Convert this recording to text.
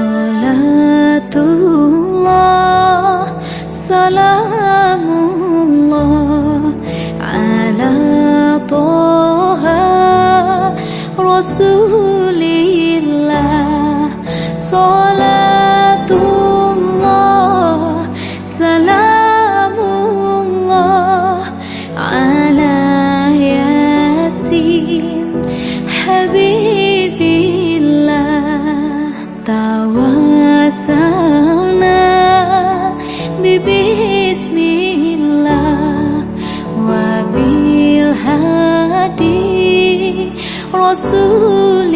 صلاة ببسم الله وبالهادي رسول